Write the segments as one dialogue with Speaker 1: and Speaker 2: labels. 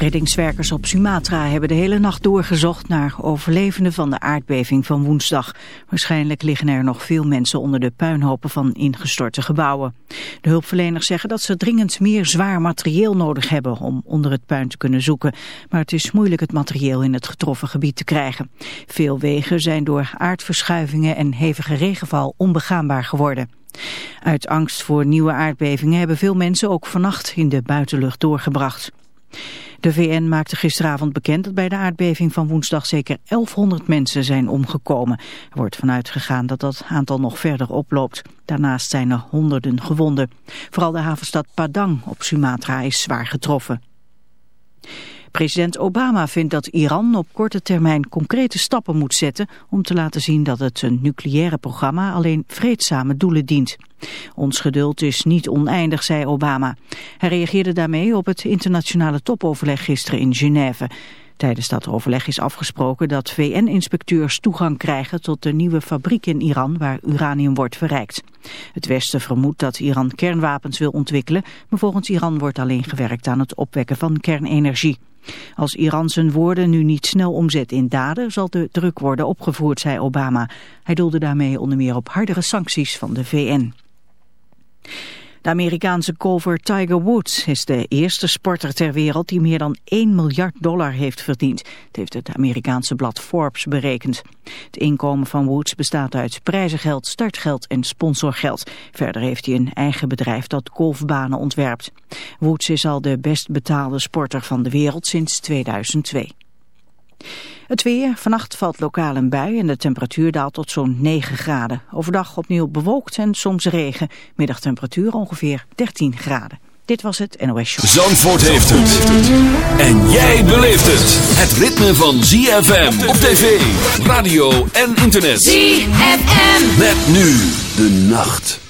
Speaker 1: Reddingswerkers op Sumatra hebben de hele nacht doorgezocht naar overlevenden van de aardbeving van woensdag. Waarschijnlijk liggen er nog veel mensen onder de puinhopen van ingestorte gebouwen. De hulpverleners zeggen dat ze dringend meer zwaar materieel nodig hebben om onder het puin te kunnen zoeken. Maar het is moeilijk het materieel in het getroffen gebied te krijgen. Veel wegen zijn door aardverschuivingen en hevige regenval onbegaanbaar geworden. Uit angst voor nieuwe aardbevingen hebben veel mensen ook vannacht in de buitenlucht doorgebracht. De VN maakte gisteravond bekend dat bij de aardbeving van woensdag zeker 1100 mensen zijn omgekomen. Er wordt vanuit gegaan dat dat aantal nog verder oploopt. Daarnaast zijn er honderden gewonden. Vooral de havenstad Padang op Sumatra is zwaar getroffen. President Obama vindt dat Iran op korte termijn concrete stappen moet zetten om te laten zien dat het een nucleaire programma alleen vreedzame doelen dient. Ons geduld is niet oneindig, zei Obama. Hij reageerde daarmee op het internationale topoverleg gisteren in Genève. Tijdens dat overleg is afgesproken dat VN-inspecteurs toegang krijgen tot de nieuwe fabriek in Iran waar uranium wordt verrijkt. Het Westen vermoedt dat Iran kernwapens wil ontwikkelen, maar volgens Iran wordt alleen gewerkt aan het opwekken van kernenergie. Als Iran zijn woorden nu niet snel omzet in daden, zal de druk worden opgevoerd, zei Obama. Hij doelde daarmee onder meer op hardere sancties van de VN. De Amerikaanse golfer Tiger Woods is de eerste sporter ter wereld die meer dan 1 miljard dollar heeft verdiend. Het heeft het Amerikaanse blad Forbes berekend. Het inkomen van Woods bestaat uit prijzengeld, startgeld en sponsorgeld. Verder heeft hij een eigen bedrijf dat golfbanen ontwerpt. Woods is al de best betaalde sporter van de wereld sinds 2002. Het weer. Vannacht valt lokaal een bui en de temperatuur daalt tot zo'n 9 graden. Overdag opnieuw bewolkt en soms regen. Middagtemperatuur ongeveer 13 graden. Dit was het NOS Show.
Speaker 2: Zandvoort heeft het. En jij beleeft het. Het ritme van ZFM op tv, radio en internet.
Speaker 3: ZFM.
Speaker 2: Met nu de nacht.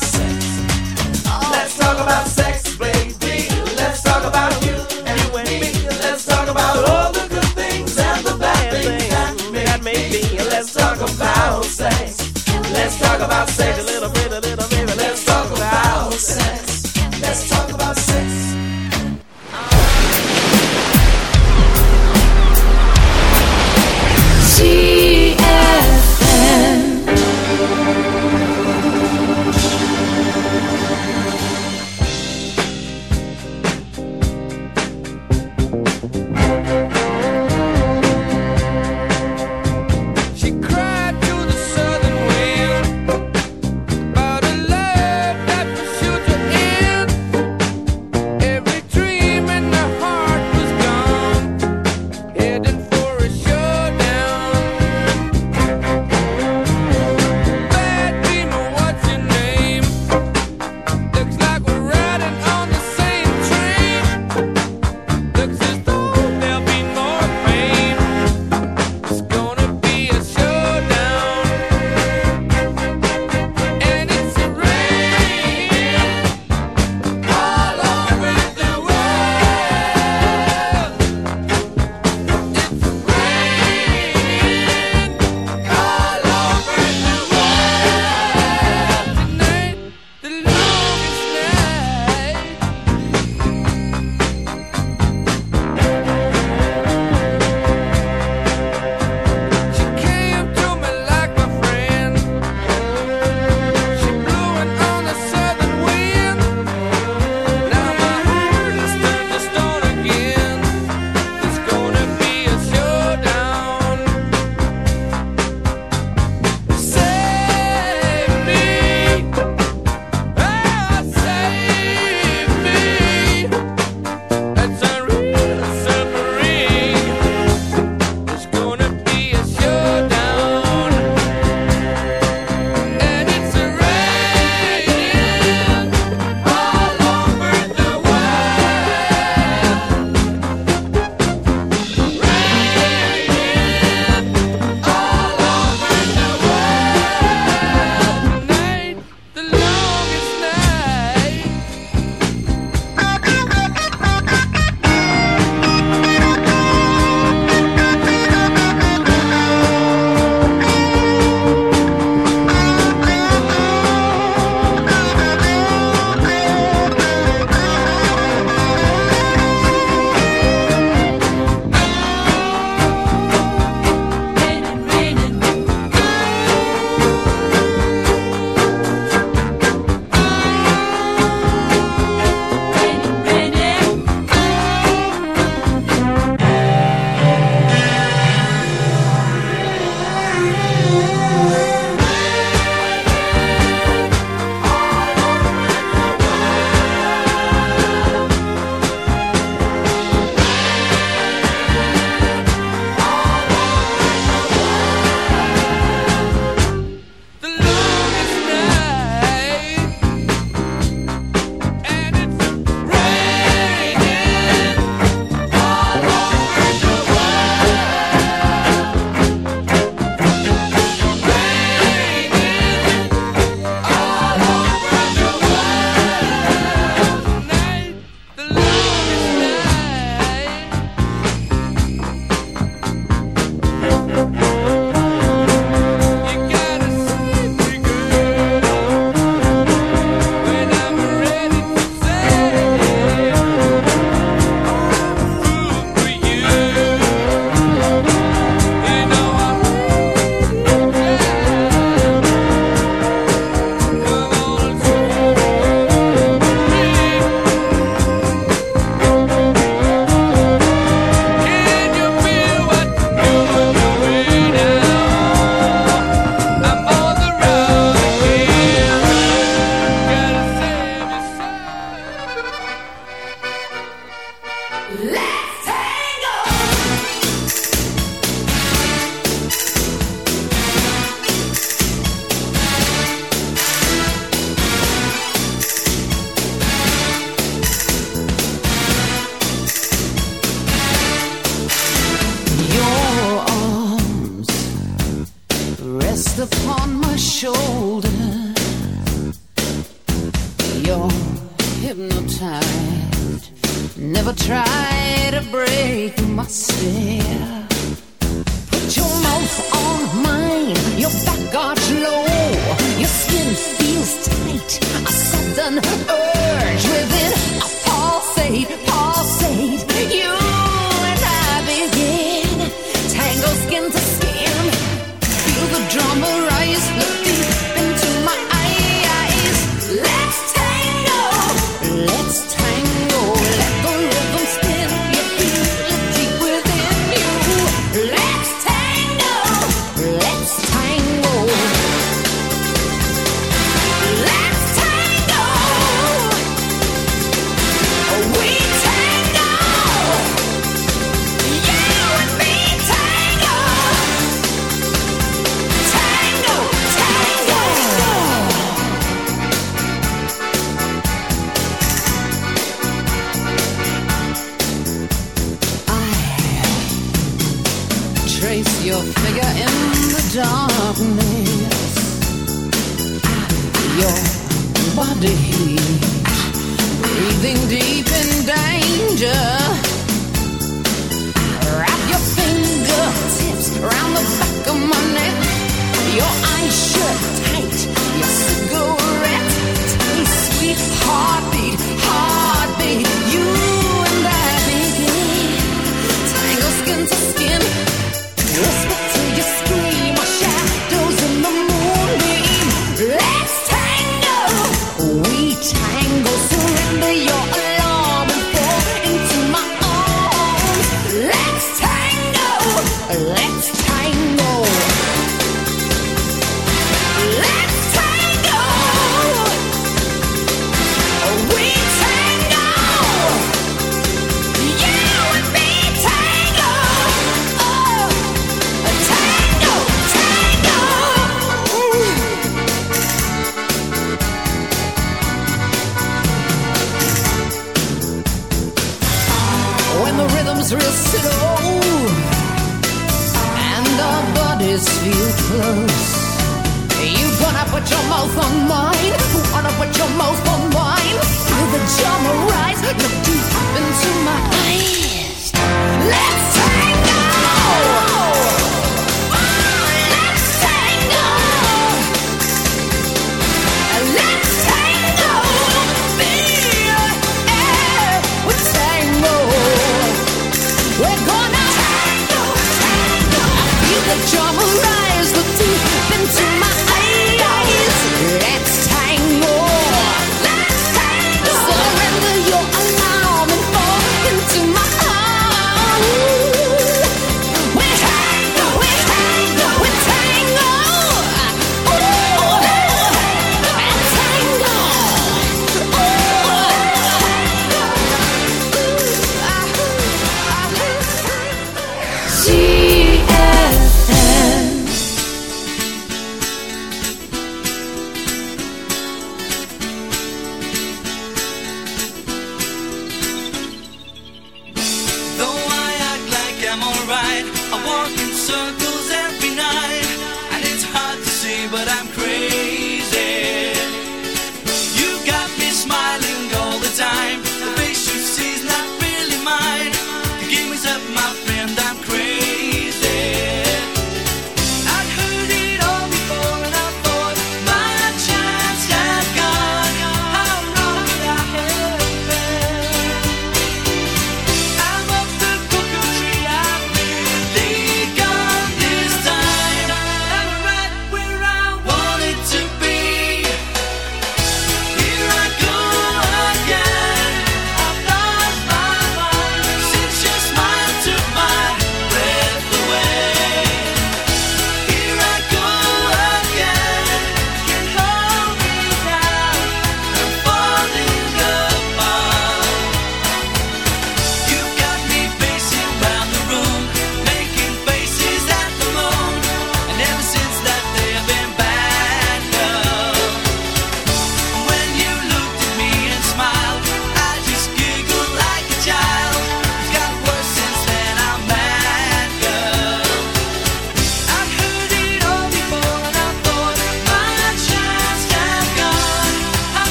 Speaker 4: sex. Let's talk about sex, baby.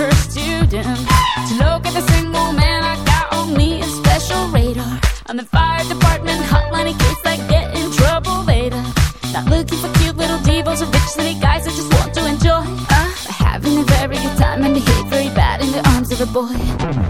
Speaker 5: per student. To look at the single man I got on me is special radar. I'm the fire department hotline in case I get in trouble later. Not looking for cute little devils or rich city guys I just want to enjoy. Uh, having a very good time and behave very bad in the arms of a boy.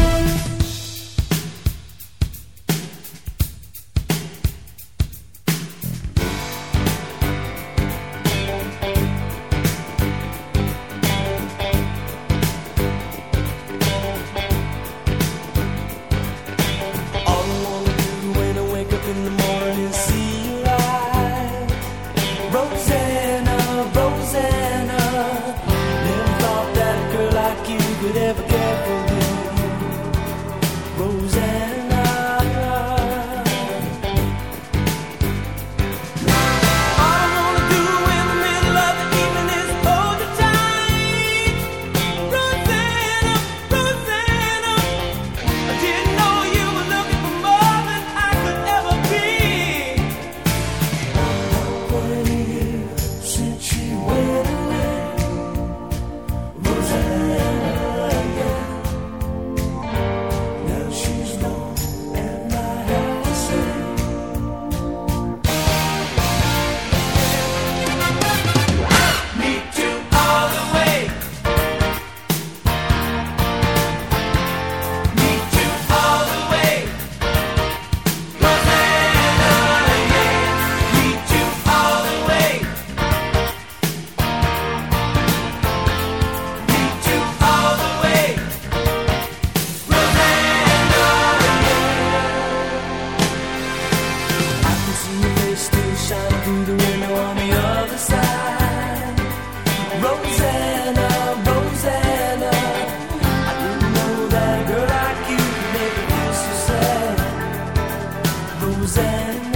Speaker 6: Suzanne.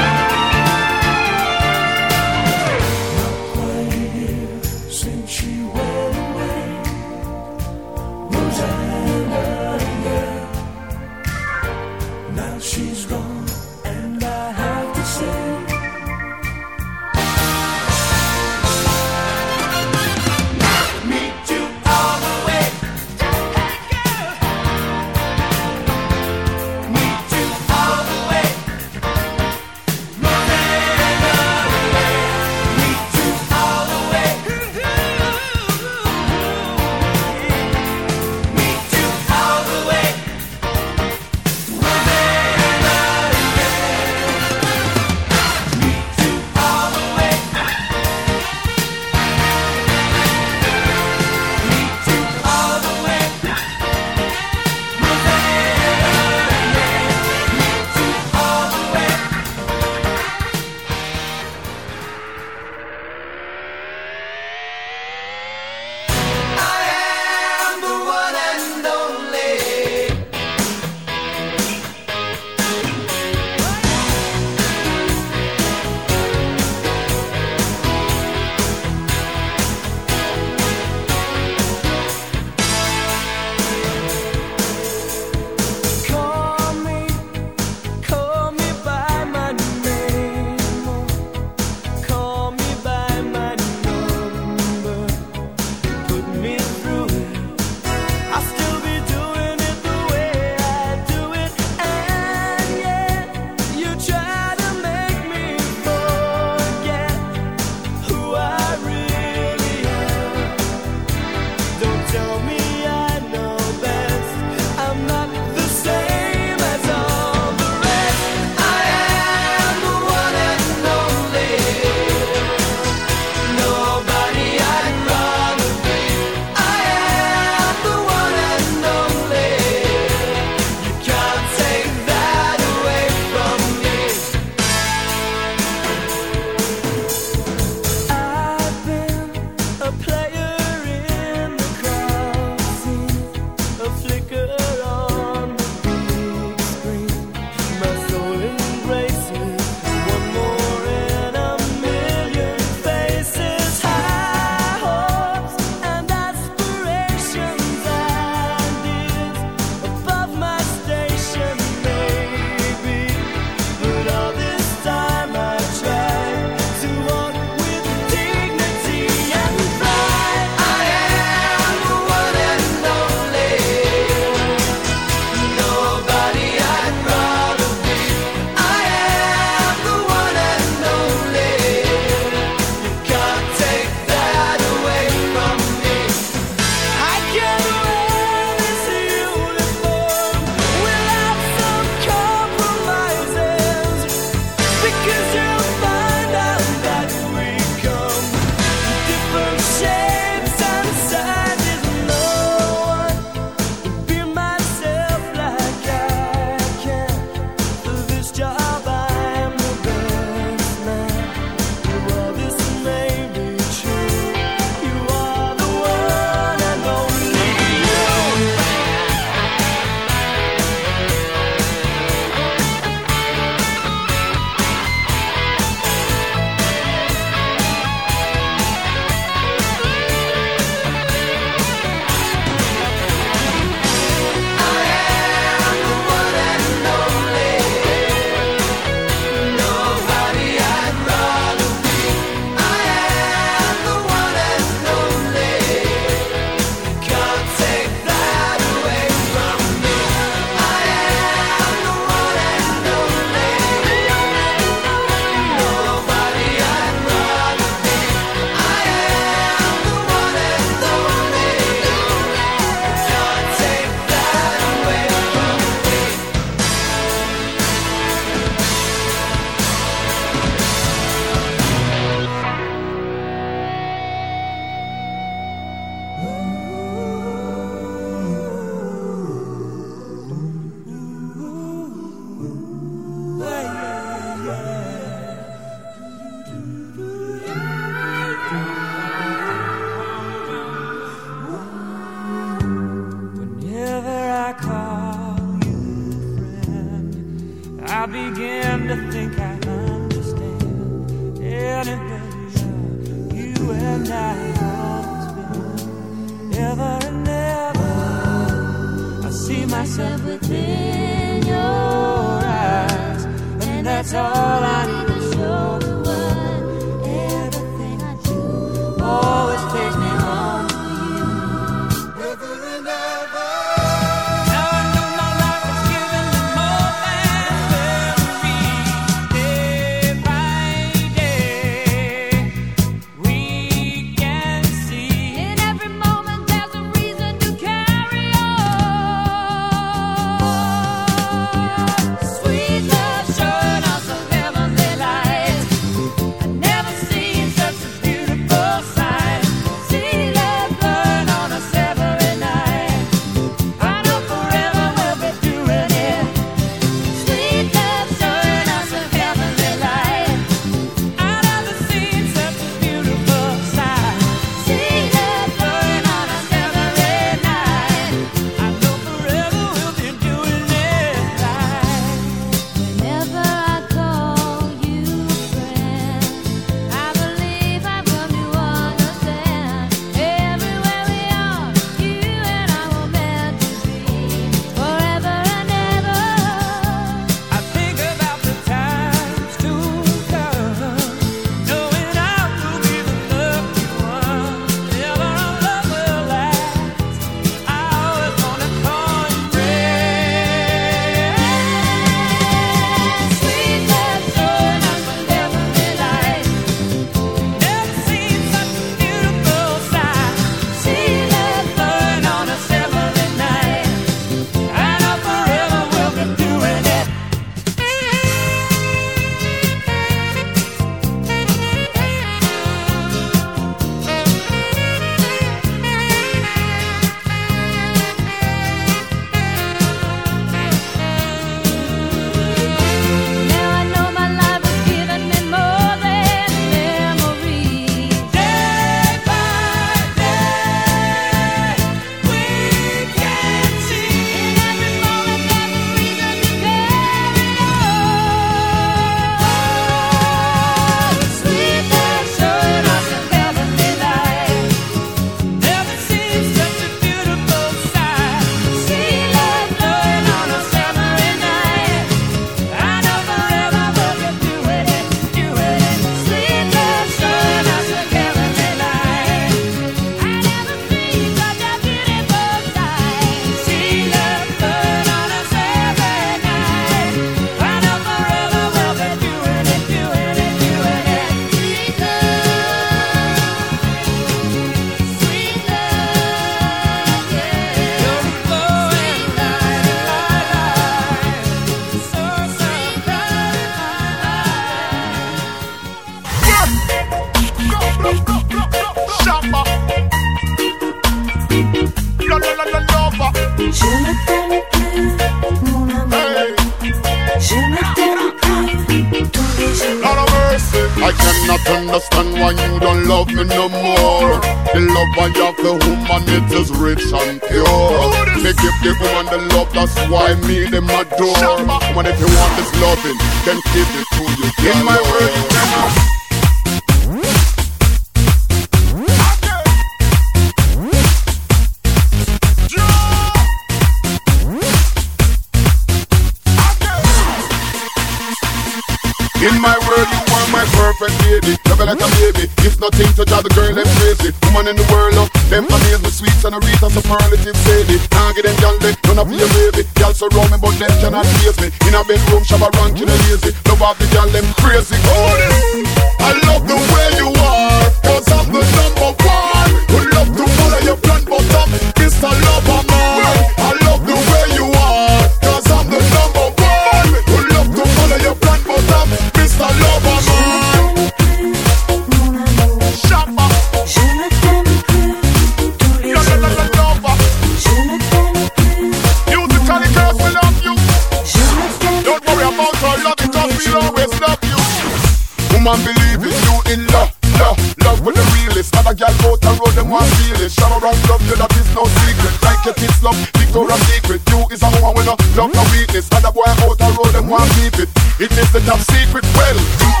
Speaker 6: man believe it. You in love, love, love with the realest. Other gal out and road them want feel it. Shower and love, you that is no secret. Like your kids love, Victoria's Secret. You is a woman with no love, no weakness. Other boy out and road them want keep it. It is the top secret. Well.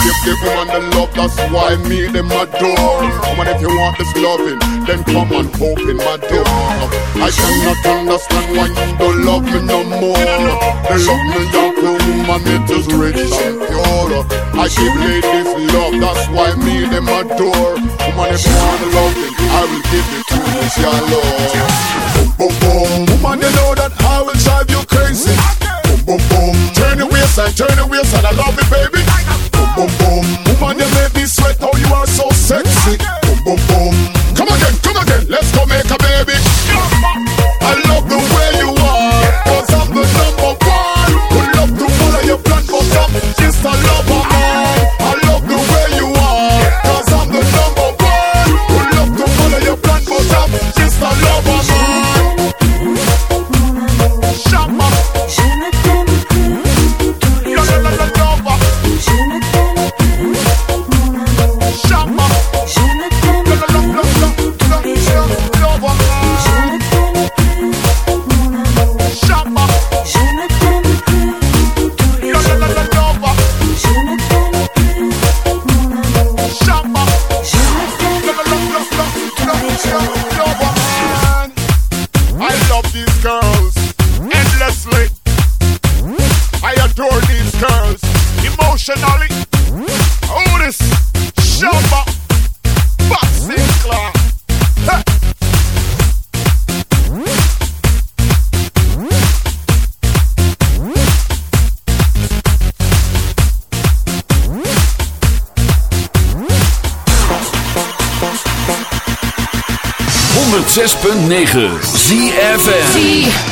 Speaker 6: Give the woman the love, that's why me them adore. Woman, if you want this loving, then come and open my door. I cannot understand why you don't love me no more. The love me young woman, it is rich and pure. I give ladies love, that's why me them adore. Woman, if you want the loving, I will give it to you, it's your love. Boom, boom, boom, woman, you know that I will drive you crazy. Boom, boom, boom, turn the waist and turn the waist and I love it, baby boom boom boom. On them every 106.9 ZFN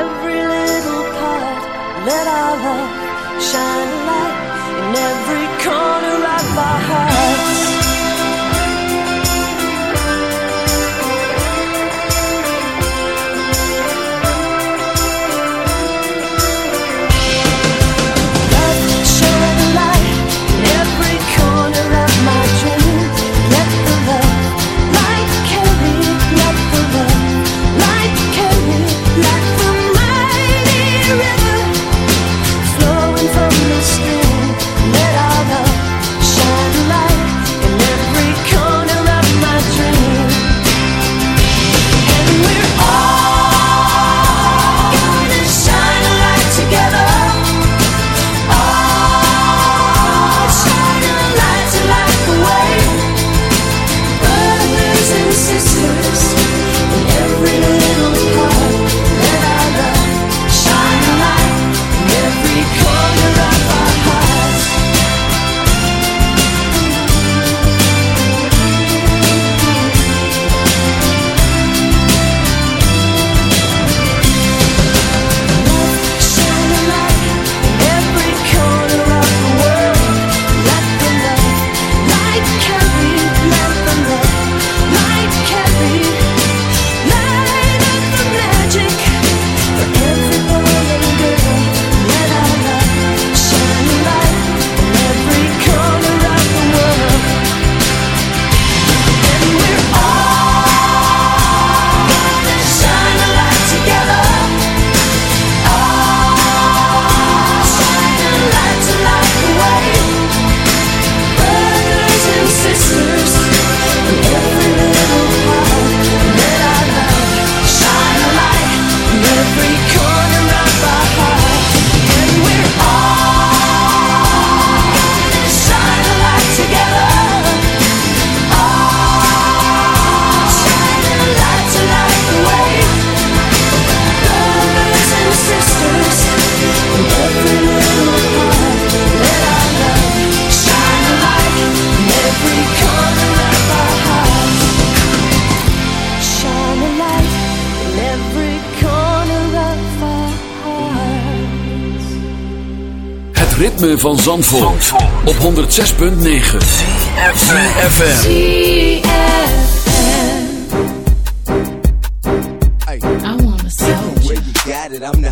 Speaker 6: every little part Let our love, shine a
Speaker 2: light in every corner
Speaker 3: of
Speaker 5: my heart.
Speaker 2: Ritme van Zandvoort, op 106.9 CFFM
Speaker 7: I wanna sell
Speaker 8: Where you got it, I'm the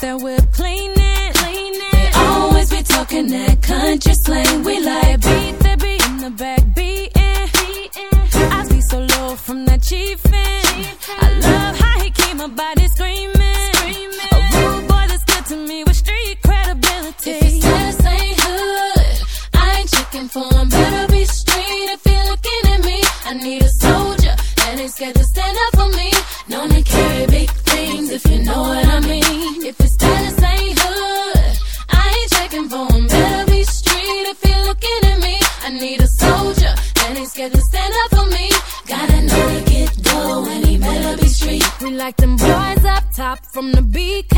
Speaker 5: Candy paint, keep that whip cleaning, cleaning. They always be talking that country slang. We like beat, they be in the back beating, beating. I be so low from that chiefin'. I love how he keep my body screaming, screaming. A rude boy that's good to me with street credibility.
Speaker 7: If his status ain't hood, I ain't checking for him. Better be street if you're looking at me. I need a soldier that ain't scared to stand up for me. Known to carry big if you know what I mean. If his status ain't hood, I ain't checking for him. Better be street if you're looking at me. I need a soldier that ain't scared to stand up for me. Gotta know to get dough and he better be street.
Speaker 5: We like them boys up top from the BK.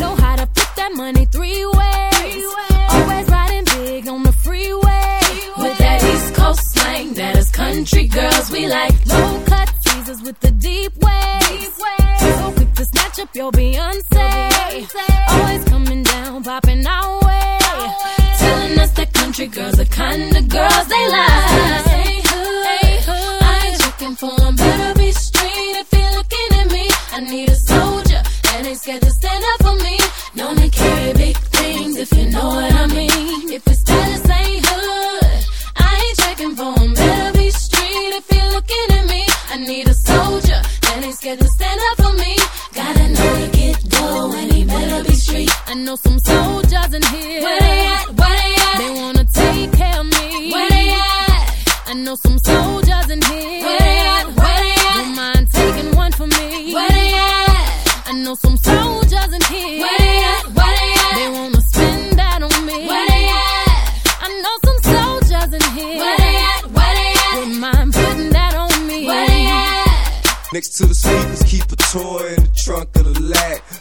Speaker 5: Know how to put that money three ways. Always riding big on the freeway.
Speaker 7: With that East Coast slang, that is country girls we like.
Speaker 5: Low cut teasers with the deep waves. So quick to snatch up your Beyonce. Always coming down, popping our way.
Speaker 7: Telling us that country girls are kind of girls they like. Hood, I ain't checking for. Better be street if you're looking at me. I need a soldier that ain't scared to stand up for me. Known to carry big things if you know what I mean. If his know
Speaker 5: some soldiers in here.
Speaker 7: Where they at? Where they at?
Speaker 5: They wanna take care of me.
Speaker 7: Where they at?
Speaker 5: I know some soldiers in here.
Speaker 7: Where they at? Where they at?
Speaker 5: Don't mind taking one for me.
Speaker 7: Where they at?
Speaker 5: I know some soldiers in here.
Speaker 7: Where they at? Where they at?
Speaker 5: They wanna spend that on me.
Speaker 7: Where they at?
Speaker 5: I know some soldiers in here.
Speaker 7: Where they at? Where they at?
Speaker 5: Wouldn't mind putting that on me.
Speaker 7: Where they at?
Speaker 8: Next to the speakers, keep a toy in the trunk of the lag.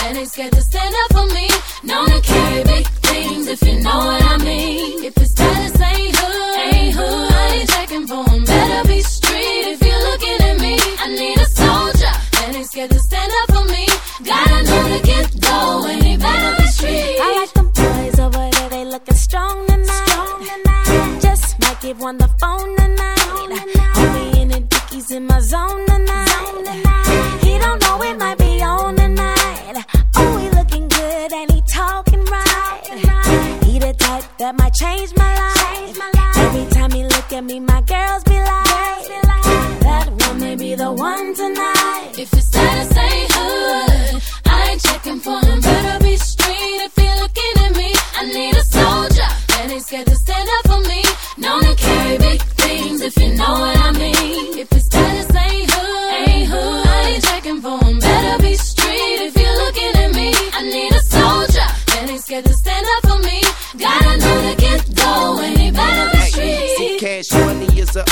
Speaker 7: that ain't scared to stand up for me. Known to carry big things if you know what I mean. If his status ain't hood, ain't hood, I ain't checking for him. Better be street if you're looking at me. I need a soldier that ain't scared to stand up for me. Gotta know to get dough and he better be street.
Speaker 5: I like them boys over there, they looking strong tonight. Just might give one the phone tonight. That might change my life. Every time he look at me, my girls be like, that one may be the one tonight.
Speaker 7: If his status ain't hood, I ain't checking for him. Better be straight if you're looking at me. I need a soldier that ain't scared to stand up for me. Known to carry big things if you know what